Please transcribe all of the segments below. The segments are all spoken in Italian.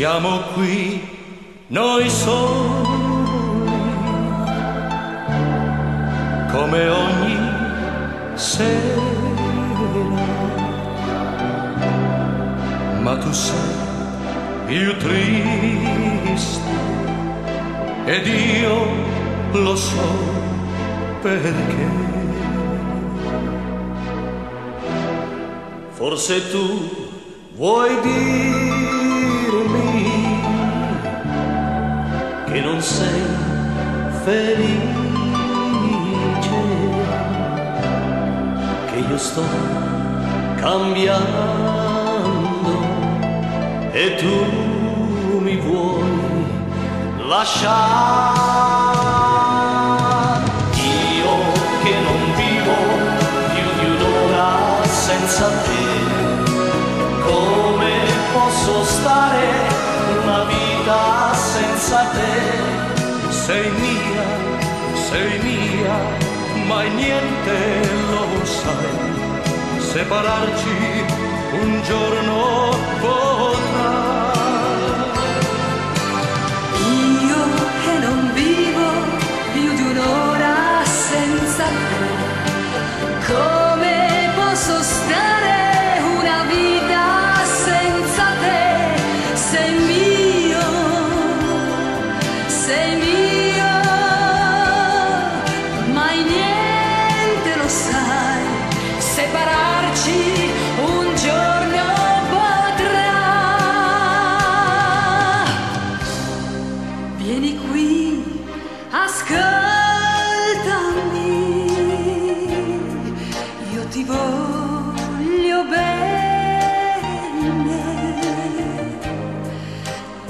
siamo qui noi soli, come ogni sera. Ma tu sei più triste ed io lo so perché. Forse tu vuoi dirmi non sei felice, che io sto cambiando e tu mi vuoi lasciare. Io che non vivo più di un'ora senza te, come posso stare una vita senza te? Sei mia, sei mia, mai niente lo sai. Separarci un giorno potrà. Mai niente lo sai, separarci un giorno potrà. Vieni qui, ascoltami, io ti voglio bene,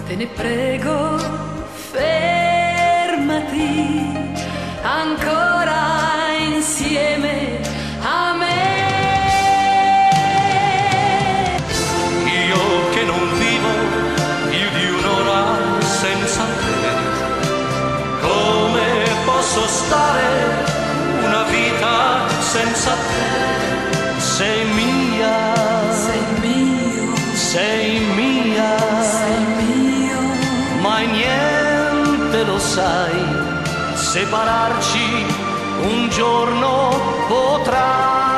te ne prego, fermati ancora insieme a me. Io che non vivo più di un'ora senza te, come posso stare una vita senza te? Sei mia, Sei mio, sei mia, sei mio. mai niente lo sai, separarci un giorno potrà.